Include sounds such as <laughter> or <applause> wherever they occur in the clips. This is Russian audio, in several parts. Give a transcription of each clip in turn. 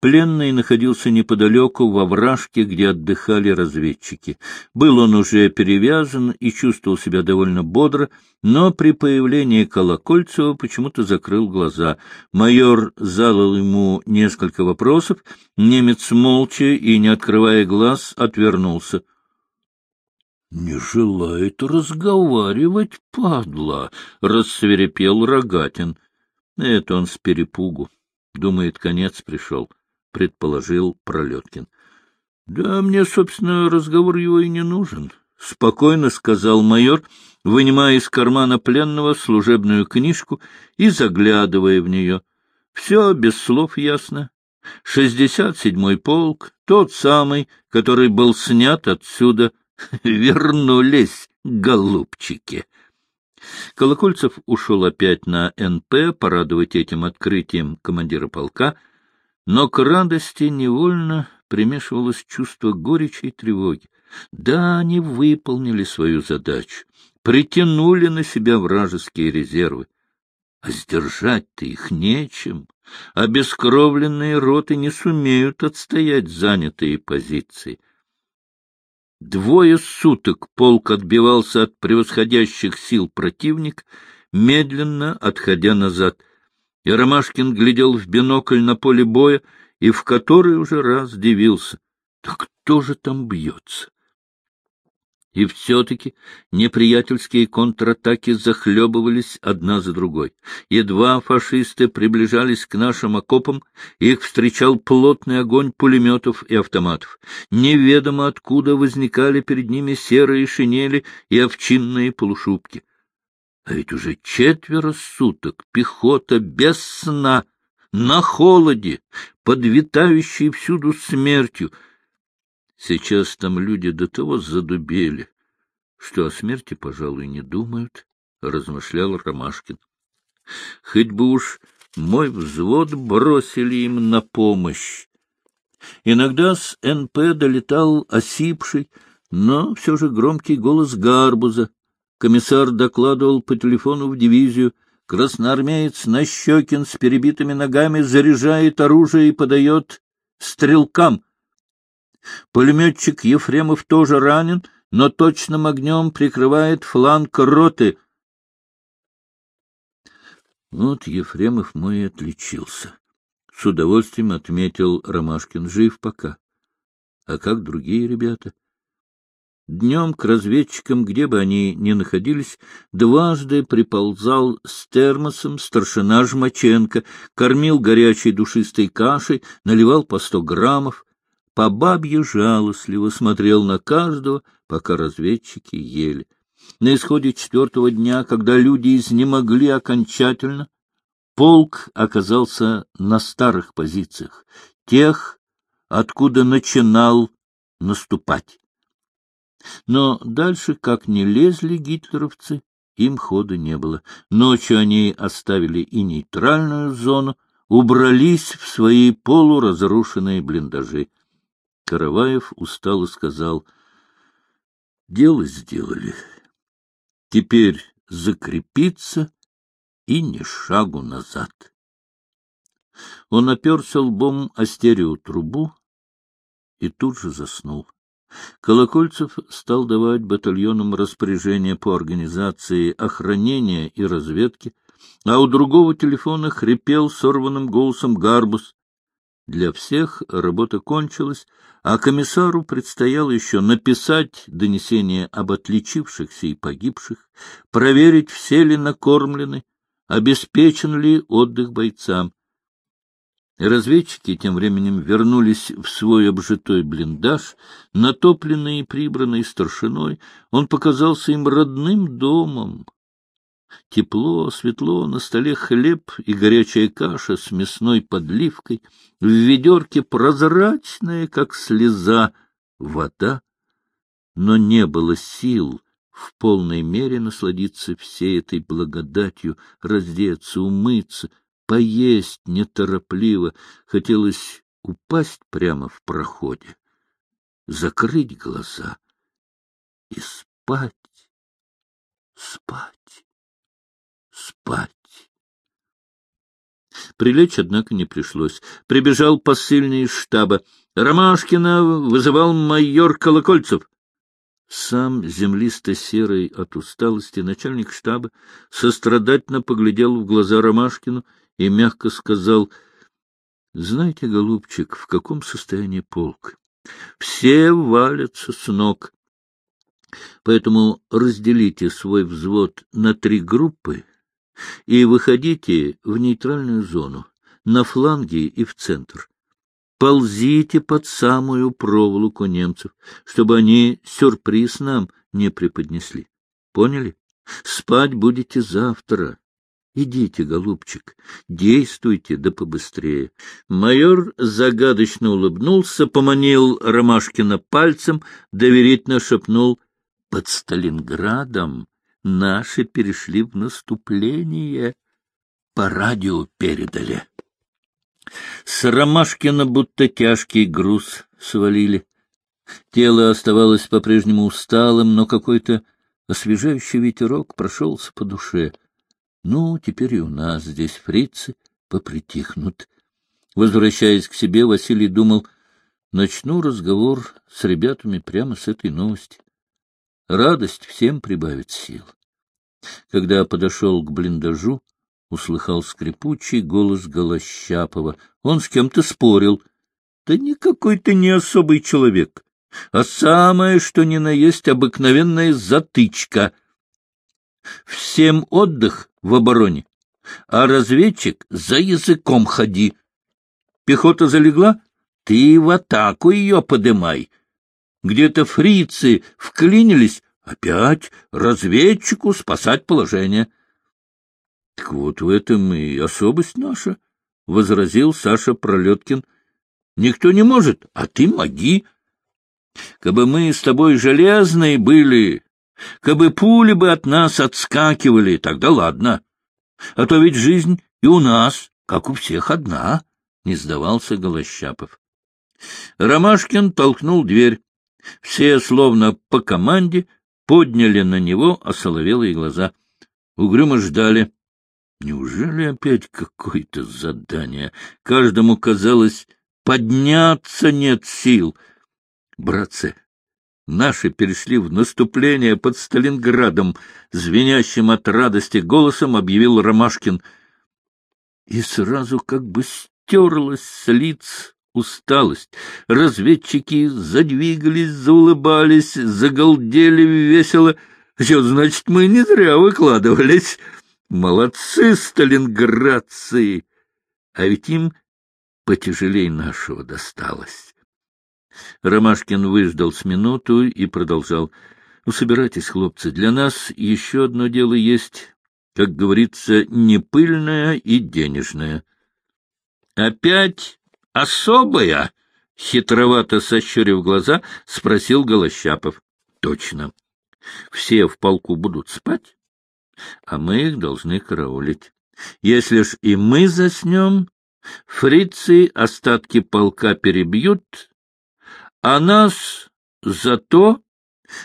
Пленный находился неподалеку, во вражке, где отдыхали разведчики. Был он уже перевязан и чувствовал себя довольно бодро, но при появлении Колокольцева почему-то закрыл глаза. Майор задал ему несколько вопросов, немец молча и, не открывая глаз, отвернулся. — Не желает разговаривать, падла! — рассверепел Рогатин. Это он с перепугу. Думает, конец пришел. —— предположил Пролеткин. — Да мне, собственно, разговор его и не нужен, — спокойно сказал майор, вынимая из кармана пленного служебную книжку и заглядывая в нее. — Все без слов ясно. Шестьдесят седьмой полк, тот самый, который был снят отсюда. <laughs> Вернулись, голубчики! Колокольцев ушел опять на НП порадовать этим открытием командира полка — но к радости невольно примешивалось чувство горечи и тревоги. Да, они выполнили свою задачу, притянули на себя вражеские резервы. А сдержать-то их нечем. Обескровленные роты не сумеют отстоять занятые позиции. Двое суток полк отбивался от превосходящих сил противника, медленно отходя назад — и Ромашкин глядел в бинокль на поле боя и в который уже раз дивился. Да кто же там бьется? И все-таки неприятельские контратаки захлебывались одна за другой. Едва фашисты приближались к нашим окопам, их встречал плотный огонь пулеметов и автоматов. Неведомо откуда возникали перед ними серые шинели и овчинные полушубки. А ведь уже четверо суток пехота без сна, на холоде, подвитающей всюду смертью. Сейчас там люди до того задубели, что о смерти, пожалуй, не думают, — размышлял Ромашкин. Хоть бы уж мой взвод бросили им на помощь. Иногда с НП долетал осипший, но все же громкий голос Гарбуза. Комиссар докладывал по телефону в дивизию. Красноармеец Нащекин с перебитыми ногами заряжает оружие и подает стрелкам. Пулеметчик Ефремов тоже ранен, но точным огнем прикрывает фланг роты. Вот Ефремов мой отличился. С удовольствием отметил Ромашкин. Жив пока. А как другие ребята? Днем к разведчикам, где бы они ни находились, дважды приползал с термосом старшина Жмаченко, кормил горячей душистой кашей, наливал по сто граммов, по бабье жалостливо смотрел на каждого, пока разведчики ели. На исходе четвертого дня, когда люди изнемогли окончательно, полк оказался на старых позициях, тех, откуда начинал наступать. Но дальше, как не лезли гитлеровцы, им хода не было. Ночью они оставили и нейтральную зону, убрались в свои полуразрушенные блиндажи. Караваев устало сказал, — дело сделали. Теперь закрепиться и ни шагу назад. Он оперся лбом о стереотрубу и тут же заснул. Колокольцев стал давать батальонам распоряжения по организации охранения и разведки, а у другого телефона хрипел сорванным голосом Гарбус. Для всех работа кончилась, а комиссару предстояло еще написать донесение об отличившихся и погибших, проверить, все ли накормлены, обеспечен ли отдых бойцам. Разведчики тем временем вернулись в свой обжитой блиндаж, натопленный и прибранный старшиной. Он показался им родным домом. Тепло, светло, на столе хлеб и горячая каша с мясной подливкой, в ведерке прозрачная, как слеза, вода. Но не было сил в полной мере насладиться всей этой благодатью, раздеться, умыться, поесть неторопливо, хотелось упасть прямо в проходе, закрыть глаза и спать, спать, спать. Прилечь, однако, не пришлось. Прибежал посыльный из штаба. Ромашкина вызывал майор Колокольцев. Сам землисто-серый от усталости начальник штаба сострадательно поглядел в глаза Ромашкину и мягко сказал, — Знаете, голубчик, в каком состоянии полк? Все валятся с ног. Поэтому разделите свой взвод на три группы и выходите в нейтральную зону, на фланге и в центр. Ползите под самую проволоку немцев, чтобы они сюрприз нам не преподнесли. Поняли? Спать будете завтра. Идите, голубчик, действуйте да побыстрее. Майор загадочно улыбнулся, поманил Ромашкина пальцем, доверительно шепнул «Под Сталинградом наши перешли в наступление, по радио передали». С Ромашкина будто тяжкий груз свалили. Тело оставалось по-прежнему усталым, но какой-то освежающий ветерок прошелся по душе. Ну, теперь и у нас здесь фрицы попритихнут. Возвращаясь к себе, Василий думал, начну разговор с ребятами прямо с этой новости. Радость всем прибавит сил. Когда подошел к блиндажу, услыхал скрипучий голос Голощапова. Он с кем-то спорил. Да никакой ты не особый человек, а самое, что ни на есть, обыкновенная затычка. Всем отдых в обороне, а разведчик за языком ходи. Пехота залегла? Ты в атаку ее подымай. Где-то фрицы вклинились, опять разведчику спасать положение. — Так вот в этом и особость наша, — возразил Саша Пролеткин. — Никто не может, а ты моги. Кабы мы с тобой железные были, кабы пули бы от нас отскакивали, тогда ладно. А то ведь жизнь и у нас, как у всех, одна, — не сдавался Голощапов. Ромашкин толкнул дверь. Все, словно по команде, подняли на него осоловелые глаза. Угрюмо ждали. Неужели опять какое-то задание? Каждому казалось, подняться нет сил. Братцы, наши перешли в наступление под Сталинградом, звенящим от радости голосом объявил Ромашкин. И сразу как бы стерлась с лиц усталость. Разведчики задвигались, заулыбались, загалдели весело. Что значит, мы не зря выкладывались. Молодцы, сталинградцы! А ведь им потяжелей нашего досталось. Ромашкин выждал с минуту и продолжал. — Ну, собирайтесь, хлопцы, для нас еще одно дело есть, как говорится, не пыльное и денежное. — Опять особая? — хитровато сощурив глаза, спросил Голощапов. — Точно. Все в полку будут спать, а мы их должны караулить. Если ж и мы заснем, фрицы остатки полка перебьют, а нас зато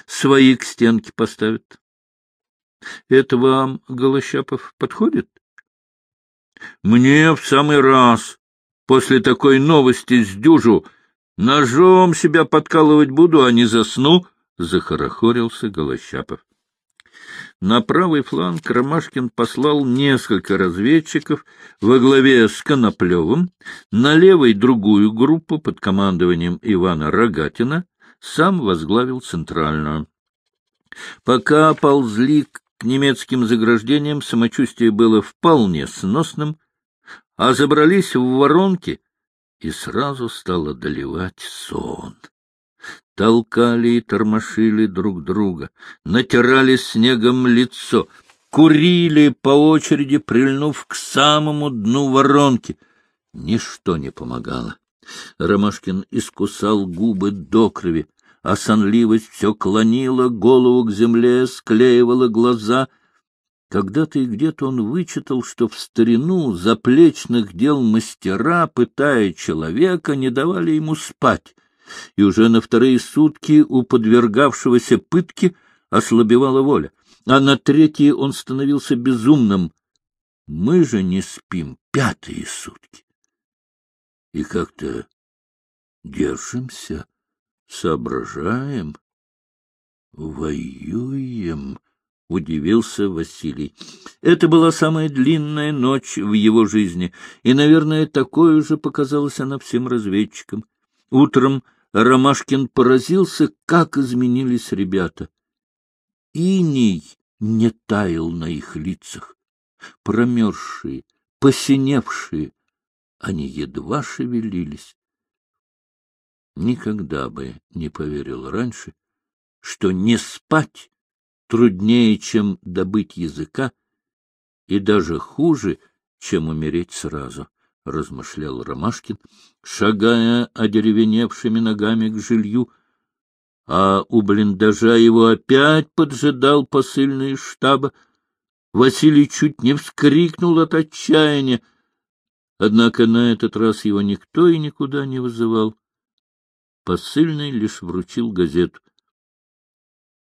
свои к стенке поставят. Это вам, Голощапов, подходит? Мне в самый раз. После такой новости с дюжу ножом себя подкалывать буду, а не засну, — захорохорился Голощапов. На правый фланг Ромашкин послал несколько разведчиков во главе с Коноплевым, на левый другую группу под командованием Ивана Рогатина, сам возглавил центральную. Пока ползли к немецким заграждениям, самочувствие было вполне сносным, а забрались в воронки, и сразу стало доливать сон толкали и тормошили друг друга, натирали снегом лицо, курили по очереди, прильнув к самому дну воронки. Ничто не помогало. Ромашкин искусал губы до крови, а сонливость все клонила голову к земле, склеивала глаза. Когда-то и где-то он вычитал, что в старину заплечных дел мастера, пытая человека, не давали ему спать и уже на вторые сутки у подвергавшегося пытке ослабевала воля, а на третьи он становился безумным. Мы же не спим пятые сутки. И как-то держимся, соображаем, воюем, — удивился Василий. Это была самая длинная ночь в его жизни, и, наверное, такой же показалась она всем разведчикам. Утром Ромашкин поразился, как изменились ребята. Иней не таял на их лицах. Промерзшие, посиневшие, они едва шевелились. Никогда бы не поверил раньше, что не спать труднее, чем добыть языка, и даже хуже, чем умереть сразу, — размышлял Ромашкин, шагая одеревеневшими ногами к жилью, а у блиндажа его опять поджидал посыльный из штаба. Василий чуть не вскрикнул от отчаяния, однако на этот раз его никто и никуда не вызывал. Посыльный лишь вручил газету.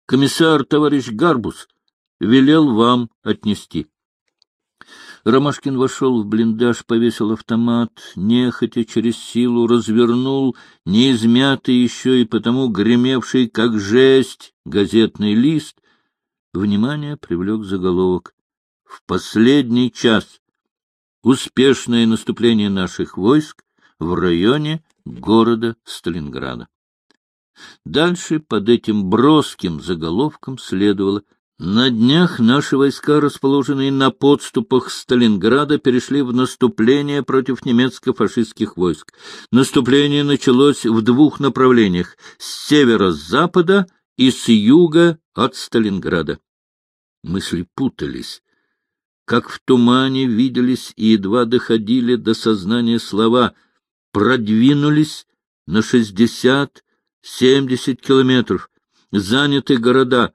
Комиссар товарищ Гарбус велел вам отнести. Ромашкин вошел в блиндаж, повесил автомат, нехотя через силу развернул неизмятый еще и потому гремевший, как жесть, газетный лист. Внимание привлек заголовок. В последний час успешное наступление наших войск в районе города Сталинграда. Дальше под этим броским заголовком следовало «На днях наши войска, расположенные на подступах Сталинграда, перешли в наступление против немецко-фашистских войск. Наступление началось в двух направлениях — с севера-запада и с юга от Сталинграда». Мысли путались. Как в тумане виделись и едва доходили до сознания слова «продвинулись» на шестьдесят Семьдесят километров. Заняты города.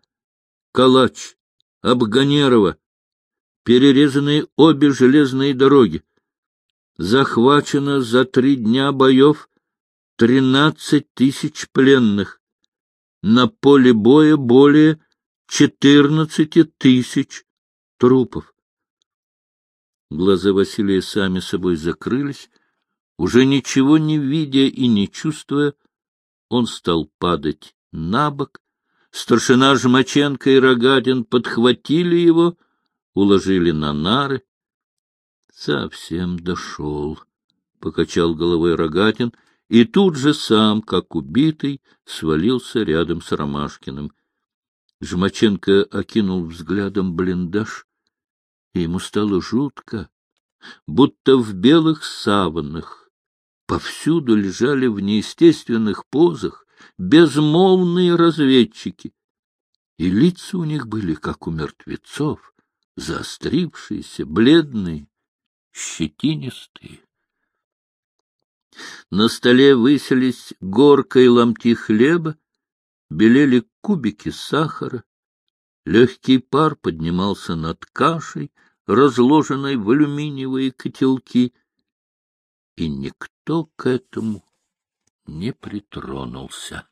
Калач, Абганерово. Перерезаны обе железные дороги. Захвачено за три дня боев тринадцать тысяч пленных. На поле боя более четырнадцати тысяч трупов. Глаза Василия сами собой закрылись, уже ничего не видя и не чувствуя, он стал падать на бок. Старшина Жмаченко и Рогатин подхватили его, уложили на нары. — Совсем дошел, — покачал головой Рогатин, и тут же сам, как убитый, свалился рядом с Ромашкиным. Жмаченко окинул взглядом блиндаж, и ему стало жутко, будто в белых саванах Повсюду лежали в неестественных позах безмолвные разведчики, и лица у них были, как у мертвецов, заострившиеся, бледные, щетинистые. На столе выселись горкой ломти хлеба, белели кубики сахара, легкий пар поднимался над кашей, разложенной в алюминиевые котелки, и никто к этому не притронулся.